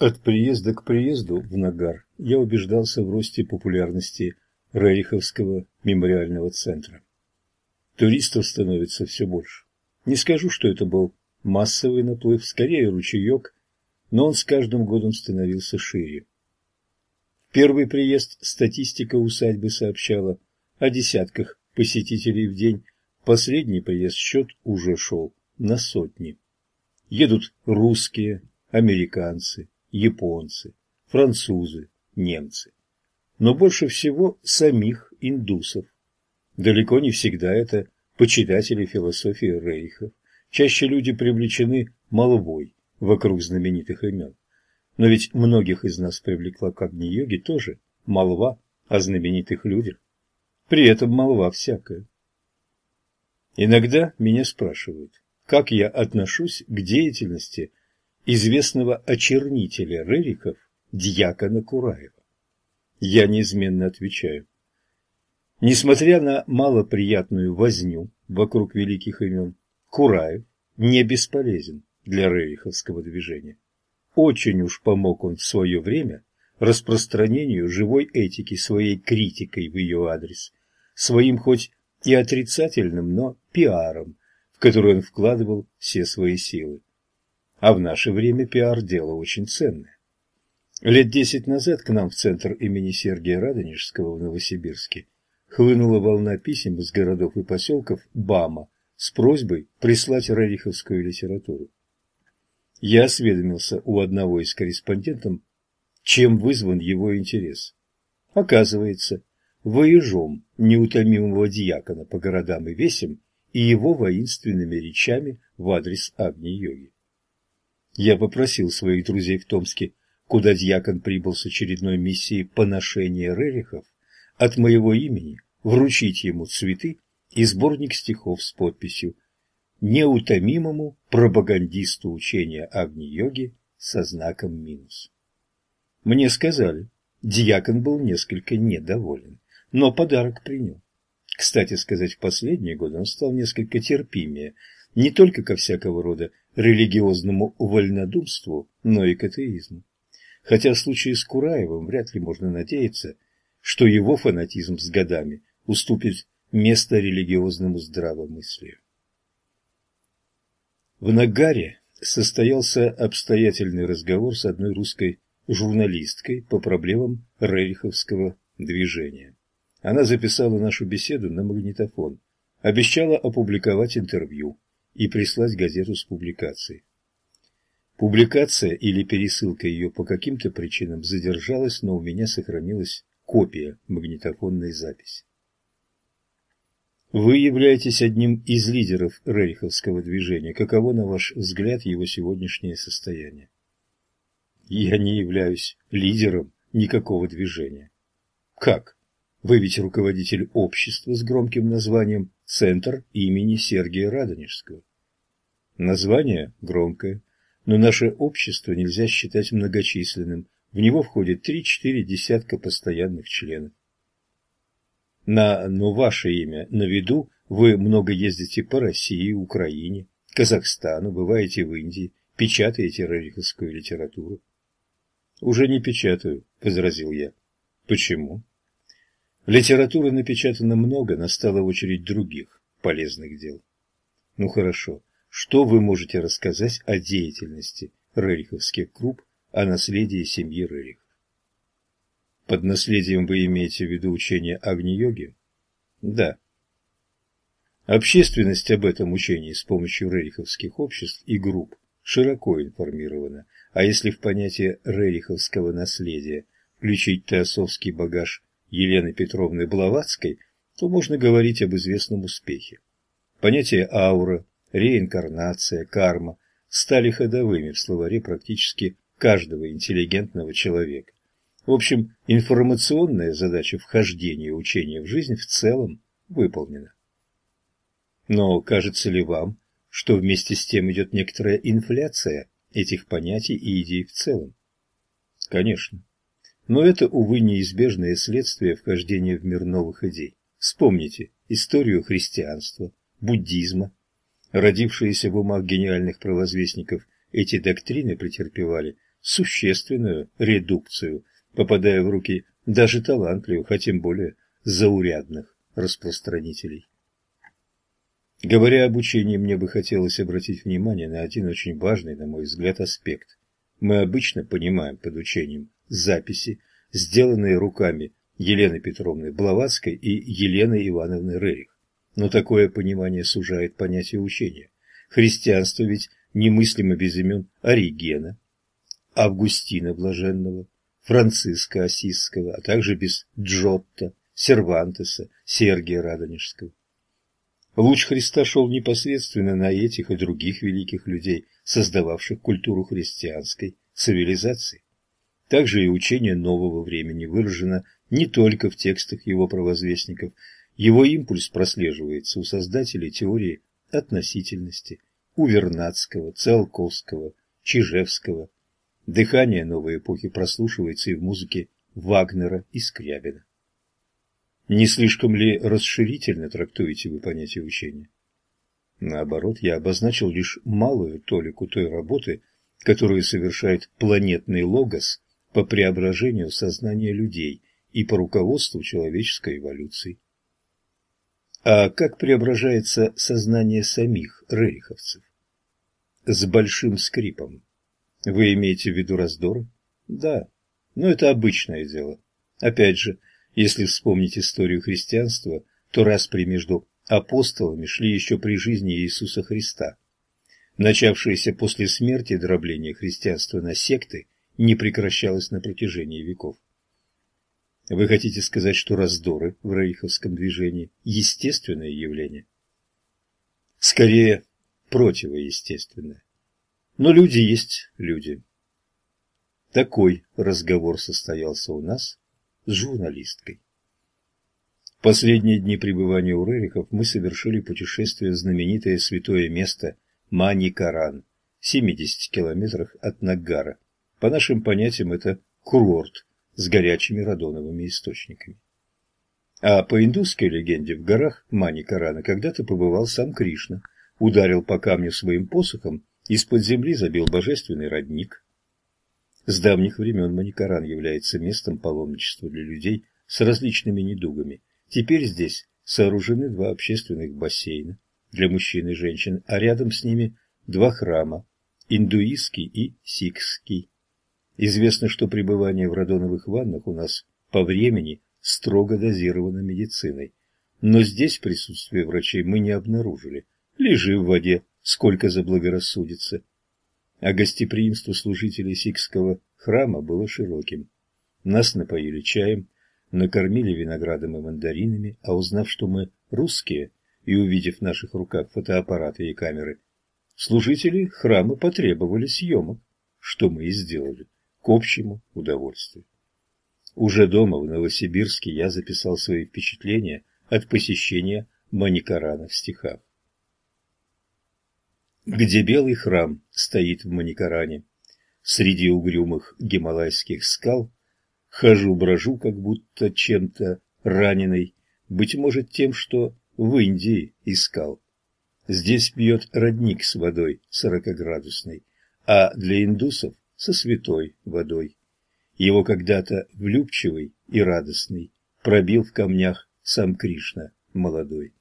От приезда к приезду в Нагар я убеждался в росте популярности Рериховского мемориального центра. Туристов становится все больше. Не скажу, что это был массовый наплыв, скорее ручеек, но он с каждым годом становился шире. Первый приезд статистика усадьбы сообщала о десятках посетителей в день, последний приезд счет уже шел на сотни. Едут русские, американцы, японцы, французы, немцы. Но больше всего самих индусов. Далеко не всегда это почитатели философии Рейха. Чаще люди привлечены молвой вокруг знаменитых имен. Но ведь многих из нас привлекла к Агни-йоге тоже молва о знаменитых людях. При этом молва всякая. Иногда меня спрашивают, как я отношусь к деятельности известного очернителя Рерихов дьякона Кураева. Я неизменно отвечаю. Несмотря на малоприятную возню вокруг великих имен, Кураев не бесполезен для рериховского движения. Очень уж помог он в свое время распространению живой этики своей критикой в ее адрес, своим хоть и отрицательным, но пиаром, в который он вкладывал все свои силы. А в наше время пиар – дело очень ценное. Лет десять назад к нам в центр имени Сергия Радонежского в Новосибирске хлынула волна писем из городов и поселков БАМа с просьбой прислать рариховскую литературу. Я осведомился у одного из корреспондентов, чем вызван его интерес. Оказывается, воежом неутомимого дьякона по городам и весям и его воинственными речами в адрес Агни-йоги. Я попросил своих друзей в Томске, куда дьякон прибыл с очередной миссией поношения рерихов, от моего имени вручить ему цветы и сборник стихов с подписью «Неутомимому пропагандисту учения Агни-йоги со знаком минус». Мне сказали, дьякон был несколько недоволен, но подарок принял. Кстати сказать, в последние годы он стал несколько терпимее, не только ко всякого рода религиозному вольнодумству, но и к атеизму. Хотя в случае с Кураевым вряд ли можно надеяться, что его фанатизм с годами уступит место религиозному здравомыслию. В Нагаре состоялся обстоятельный разговор с одной русской журналисткой по проблемам рериховского движения. Она записала нашу беседу на магнитофон, обещала опубликовать интервью и прислать газету с публикацией. Публикация или пересылка ее по каким-то причинам задержалась, но у меня сохранилась копия магнитофонной записи. Вы являетесь одним из лидеров рериховского движения. Каково, на ваш взгляд, его сегодняшнее состояние? Я не являюсь лидером никакого движения. Как? Вы ведь руководитель общества с громким названием «Центр имени Сергия Радонежского». Название громкое, но наше общество нельзя считать многочисленным. В него входит три-четыре десятка постоянных членов. На но ваше имя на виду вы много ездите по России, Украине, Казахстану, бываете в Индии, печатаете рариховскую литературу. Уже не печатаю, возразил я. Почему? Литературы напечатано много, настала очередь других полезных дел. Ну хорошо, что вы можете рассказать о деятельности рериховских групп, о наследии семьи Рерихов? Под наследием вы имеете в виду учение Агни-йоги? Да. Общественность об этом учении с помощью рериховских обществ и групп широко информирована, а если в понятие рериховского наследия включить теософский багаж Елены Петровны Блаватской, то можно говорить об известном успехе. Понятие аура, реинкарнация, карма стали ходовыми в словаре практически каждого интеллигентного человека. В общем, информационная задача вхождения учения в жизнь в целом выполнена. Но кажется ли вам, что вместе с тем идет некоторая инфляция этих понятий и идей в целом? Конечно. Но это, увы, неизбежное следствие вхождения в мир новых идей. Вспомните историю христианства, буддизма, Родившиеся в умах гениальных провозвестников эти доктрины претерпевали существенную редукцию, попадая в руки даже талантливых, а тем более заурядных распространителей. Говоря об учении, мне бы хотелось обратить внимание на один очень важный, на мой взгляд, аспект. Мы обычно понимаем под учением записи, сделанные руками Елены Петровны Блаватской и Елены Ивановны Рерих. Но такое понимание сужает понятие учения. Христианство ведь немыслимо без имен Оригена, Августина Блаженного, Франциска Осисского, а также без Джотто, Сервантеса, Сергия Радонежского. Луч Христа шел непосредственно на этих и других великих людей, создававших культуру христианской цивилизации. Также и учение нового времени выражено не только в текстах его провозвестников, его импульс прослеживается у создателей теории относительности, у Вернадского, Циолковского, Чижевского. Дыхание новой эпохи прослушивается и в музыке Вагнера и Скрябина. Не слишком ли расширительно трактуете вы понятие учения? Наоборот, я обозначил лишь малую толику той работы, которую совершает планетный логос по преображению сознания людей и по руководству человеческой эволюции. А как преображается сознание самих рериховцев? С большим скрипом. Вы имеете в виду раздоры? Да, но это обычное дело. Опять же, если вспомнить историю христианства, то распри между апостолами шли еще при жизни Иисуса Христа. Начавшееся после смерти дробление христианства на секты не прекращалось на протяжении веков. Вы хотите сказать, что раздоры в рейховском движении – естественное явление? Скорее, противоестественное. Но люди есть люди. Такой разговор состоялся у нас с журналисткой. В последние дни пребывания у Рерихов мы совершили путешествие в знаменитое святое место Маникаран, в 70 километрах от Нагара. По нашим понятиям, это курорт с горячими радоновыми источниками. А по индусской легенде в горах Маникарана когда-то побывал сам Кришна, ударил по камню своим посохом, из-под земли забил божественный родник, с давних времен Маникаран является местом паломничества для людей с различными недугами. Теперь здесь сооружены два общественных бассейна для мужчин и женщин, а рядом с ними два храма – индуистский и сикхский. Известно, что пребывание в радоновых ваннах у нас по времени строго дозировано медициной. Но здесь присутствие врачей мы не обнаружили. Лежи в воде, сколько заблагорассудится а гостеприимство служителей сикского храма было широким. Нас напоили чаем, накормили виноградом и мандаринами, а узнав, что мы русские, и увидев в наших руках фотоаппараты и камеры, служители храма потребовали съемок, что мы и сделали, к общему удовольствию. Уже дома, в Новосибирске, я записал свои впечатления от посещения Маникарана в стихах где белый храм стоит в Маникаране. Среди угрюмых гималайских скал хожу-брожу, как будто чем-то раненый, быть может тем, что в Индии искал. Здесь пьет родник с водой сорокоградусной, а для индусов со святой водой. Его когда-то влюбчивый и радостный пробил в камнях сам Кришна молодой.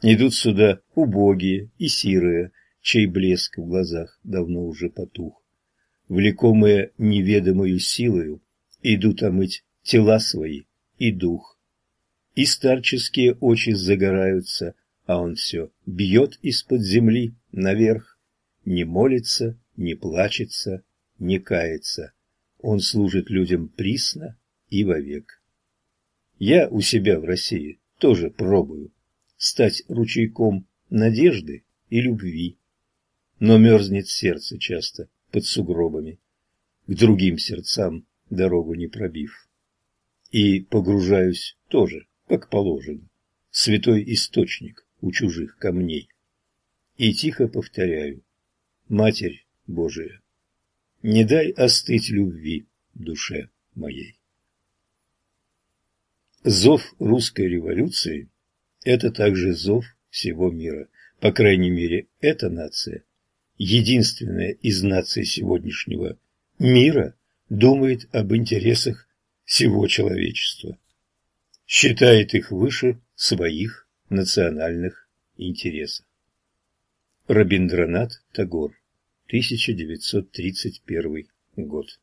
Идут сюда убогие и сирые, чей блеск в глазах давно уже потух. Влекомые неведомою силою, идут омыть тела свои и дух. И старческие очи загораются, а он все бьет из-под земли наверх, не молится, не плачется, не кается. Он служит людям присно и вовек. Я у себя в России тоже пробую стать ручейком надежды и любви но мерзнет сердце часто под сугробами, к другим сердцам дорогу не пробив. И погружаюсь тоже, как положено, святой источник у чужих камней. И тихо повторяю, Матерь Божия, не дай остыть любви душе моей. Зов русской революции – это также зов всего мира. По крайней мере, эта нация единственная из наций сегодняшнего мира думает об интересах всего человечества, считает их выше своих национальных интересов. Рабиндранат Тагор, 1931 год